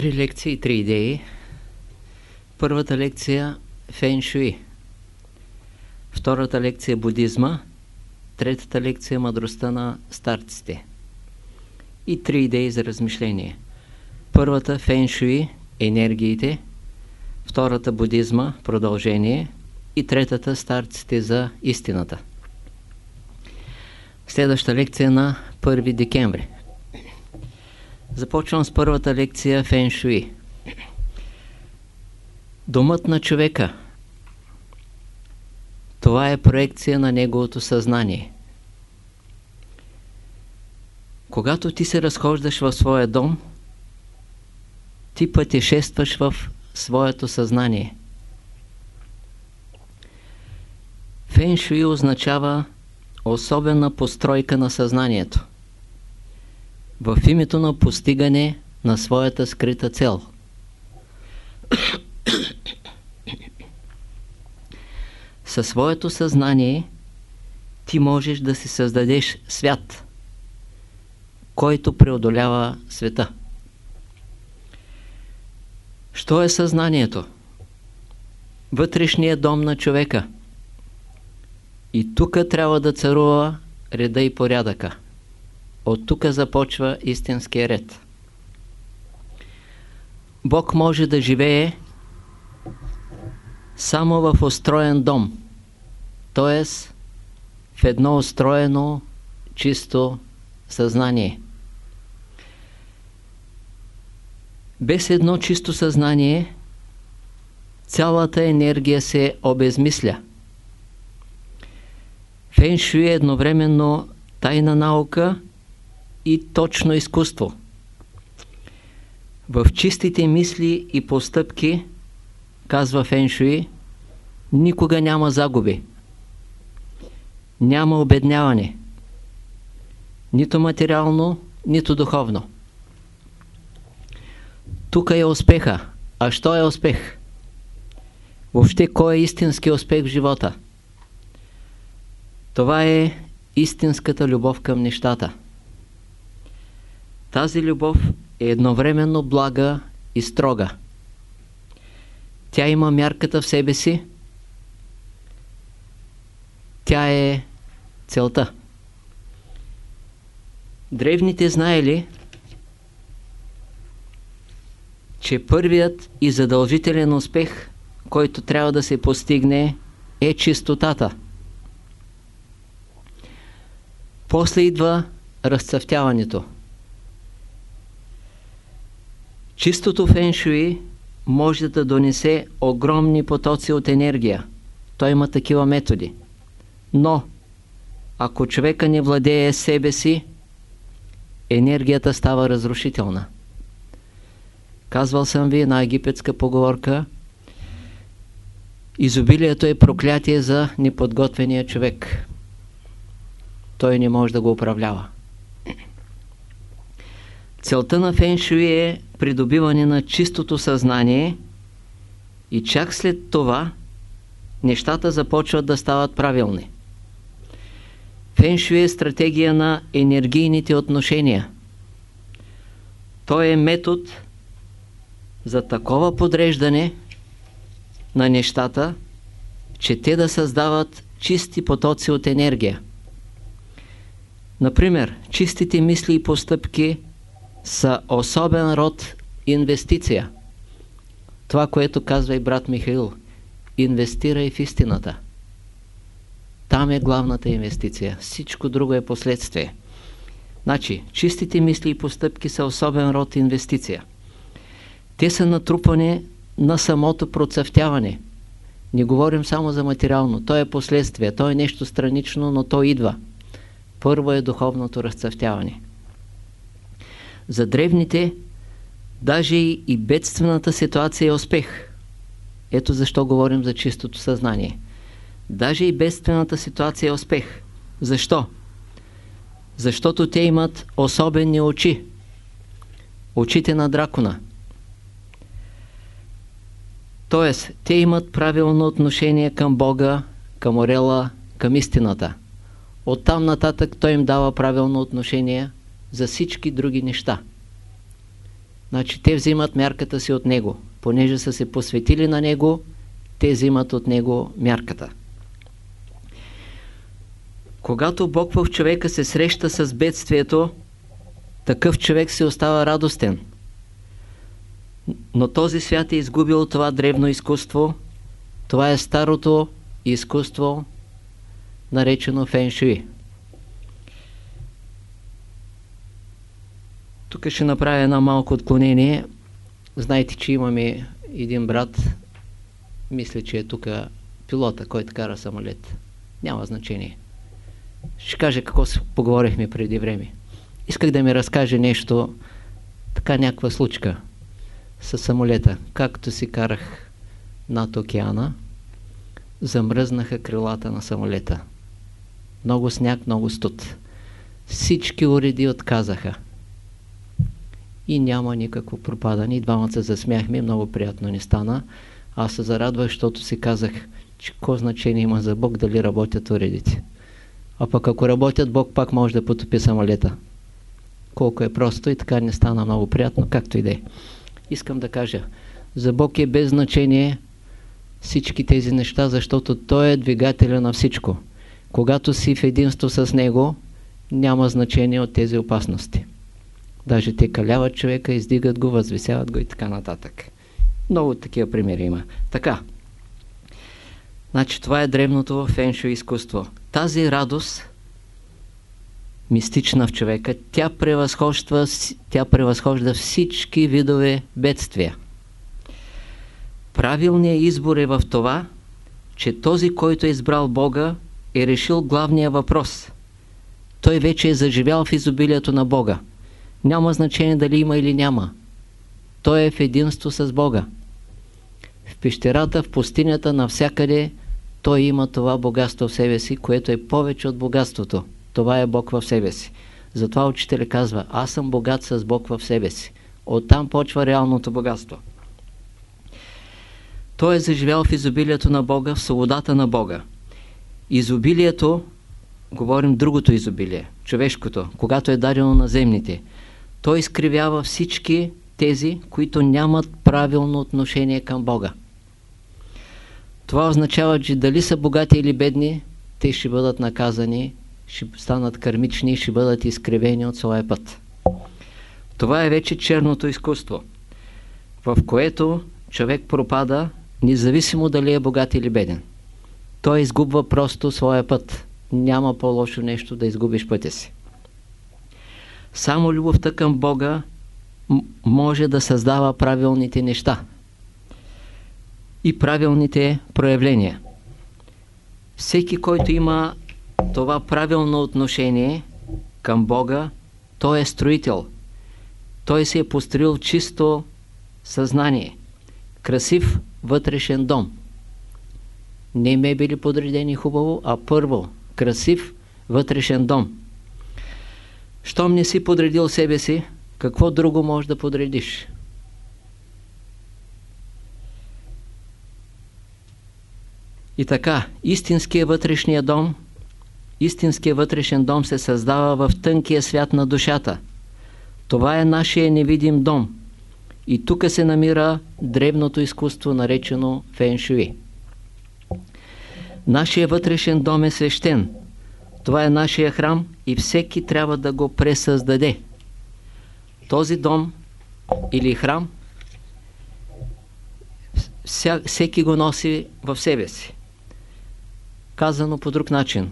Три лекции три идеи. Първата лекция – Фен Шуи. Втората лекция – будизма. Третата лекция – мъдростта на старците. И три идеи за размишление. Първата – Фен Шуи – енергиите. Втората – будизма – продължение. И третата – старците за истината. Следваща лекция на 1 декември. Започвам с първата лекция Фен Шуи. Домът на човека. Това е проекция на неговото съзнание. Когато ти се разхождаш в своя дом, ти пътешестваш в своето съзнание. Фен Шуи означава особена постройка на съзнанието в името на постигане на своята скрита цел. Със своето съзнание ти можеш да си създадеш свят, който преодолява света. Що е съзнанието? Вътрешният дом на човека. И тук трябва да царува реда и порядъка. От тук започва истинския ред. Бог може да живее само в устроен дом, т.е. в едно устроено чисто съзнание. Без едно чисто съзнание цялата енергия се обезмисля. Феншуи е едновременно тайна наука и точно изкуство. В чистите мисли и постъпки, казва Феншуи, никога няма загуби. Няма обедняване. Нито материално, нито духовно. Тук е успеха. А що е успех? Въобще, кой е истински успех в живота? Това е истинската любов към нещата. Тази любов е едновременно блага и строга. Тя има мярката в себе си. Тя е целта. Древните знаели, че първият и задължителен успех, който трябва да се постигне, е чистотата. После идва разцъфтяването. Чистото феншуи може да донесе огромни потоци от енергия. Той има такива методи. Но, ако човека не владее себе си, енергията става разрушителна. Казвал съм ви една египетска поговорка Изобилието е проклятие за неподготвения човек. Той не може да го управлява. Целта на феншуи е придобиване на чистото съзнание и чак след това нещата започват да стават правилни. Феншуи е стратегия на енергийните отношения. Той е метод за такова подреждане на нещата, че те да създават чисти потоци от енергия. Например, чистите мисли и постъпки – са особен род инвестиция. Това, което казва и брат Михаил. Инвестирай в истината. Там е главната инвестиция. Всичко друго е последствие. Значи, чистите мисли и постъпки са особен род инвестиция. Те са натрупани на самото процъфтяване. Не говорим само за материално. То е последствие. То е нещо странично, но то идва. Първо е духовното разцъфтяване. За древните даже и бедствената ситуация е успех. Ето защо говорим за чистото съзнание. Даже и бедствената ситуация е успех. Защо? Защото те имат особени очи. Очите на дракона. Тоест, те имат правилно отношение към Бога, към Орела, към истината. Оттам нататък той им дава правилно отношение за всички други неща. Значи те взимат мярката си от него. Понеже са се посветили на него, те взимат от него мярката. Когато Бог в човека се среща с бедствието, такъв човек се остава радостен. Но този свят е изгубил това древно изкуство. Това е старото изкуство, наречено феншуи. Тук ще направя едно малко отклонение. Знаете, че имаме един брат, мисля, че е тук пилота, който кара самолет. Няма значение. Ще кажа какво поговорихме преди време. Исках да ми разкаже нещо, така някаква случка с самолета. Както си карах над океана, замръзнаха крилата на самолета. Много сняг, много студ. Всички уреди отказаха. И няма никакво пропадане. И двамата се засмяхме, много приятно ни стана. Аз се зарадвах, защото си казах, че какво значение има за Бог дали работят уредите. А пък ако работят, Бог пак може да потопи самолета. Колко е просто и така не стана много приятно, както и да е. Искам да кажа, за Бог е без значение всички тези неща, защото Той е двигателя на всичко. Когато си в единство с Него, няма значение от тези опасности. Даже те каляват човека, издигат го, възвисяват го и така нататък. Много такива примери има. Така. Значи това е древното феншо изкуство. Тази радост, мистична в човека, тя превъзхожда, тя превъзхожда всички видове бедствия. Правилният избор е в това, че този, който е избрал Бога, е решил главния въпрос. Той вече е заживял в изобилието на Бога. Няма значение дали има или няма. Той е в единство с Бога. В пещерата, в пустинята, навсякъде той има това богатство в себе си, което е повече от богатството. Това е Бог в себе си. Затова учителя казва, аз съм богат с Бог в себе си. Оттам почва реалното богатство. Той е заживял в изобилието на Бога, в свободата на Бога. Изобилието, говорим другото изобилие, човешкото, когато е дадено на земните. Той изкривява всички тези, които нямат правилно отношение към Бога. Това означава, че дали са богати или бедни, те ще бъдат наказани, ще станат кърмични, ще бъдат изкривени от своя път. Това е вече черното изкуство, в което човек пропада, независимо дали е богат или беден. Той изгубва просто своя път. Няма по-лошо нещо да изгубиш пътя си. Само любовта към Бога може да създава правилните неща и правилните проявления. Всеки, който има това правилно отношение към Бога, той е строител. Той се е построил чисто съзнание. Красив вътрешен дом. Не ме били подредени хубаво, а първо красив вътрешен дом. Щом не си подредил себе си, какво друго можеш да подредиш? И така, истинския вътрешния дом, истинския вътрешен дом се създава в тънкия свят на душата. Това е нашия невидим дом. И тук се намира древното изкуство, наречено феншуи. Нашия вътрешен дом е свещен. Това е нашия храм и всеки трябва да го пресъздаде. Този дом или храм всеки го носи в себе си. Казано по друг начин.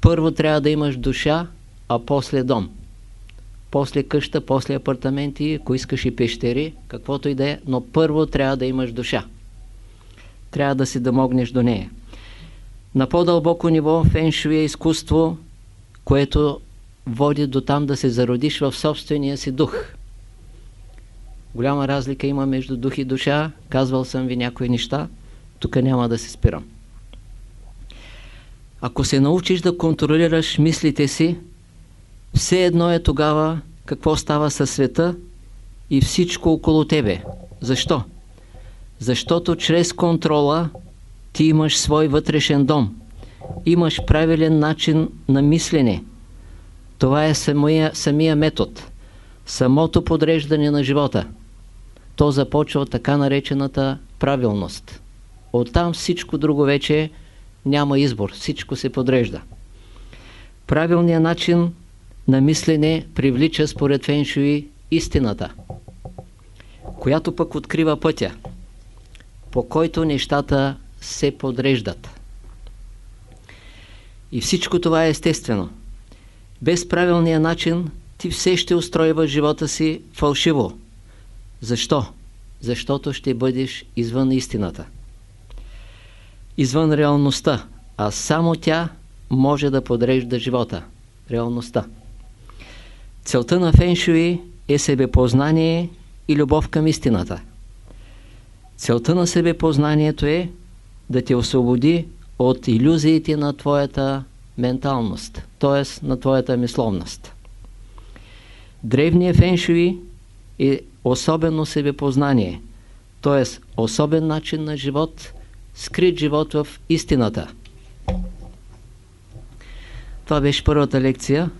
Първо трябва да имаш душа, а после дом. После къща, после апартаменти, ако искаш и пещери, каквото и да е, но първо трябва да имаш душа. Трябва да си домогнеш до нея. На по-дълбоко ниво феншуи е изкуство, което води до там да се зародиш в собствения си дух. Голяма разлика има между дух и душа. Казвал съм ви някои неща. Тук няма да се спирам. Ако се научиш да контролираш мислите си, все едно е тогава какво става със света и всичко около тебе. Защо? Защото чрез контрола ти имаш свой вътрешен дом. Имаш правилен начин на мислене. Това е самия, самия метод. Самото подреждане на живота. то започва така наречената правилност. Оттам всичко друго вече няма избор, всичко се подрежда. Правилният начин на мислене привлича според Феншуи истината, която пък открива пътя, по който нещата се подреждат. И всичко това е естествено. Без правилния начин ти все ще устройва живота си фалшиво. Защо? Защото ще бъдеш извън истината. Извън реалността, а само тя може да подрежда живота. Реалността. Целта на феншуи е себепознание и любов към истината. Целта на себепознанието е да те освободи от иллюзиите на твоята менталност, т.е. на твоята мисловност. Древният феншуи е особено себепознание, т.е. особен начин на живот, скрит живот в истината. Това беше първата лекция.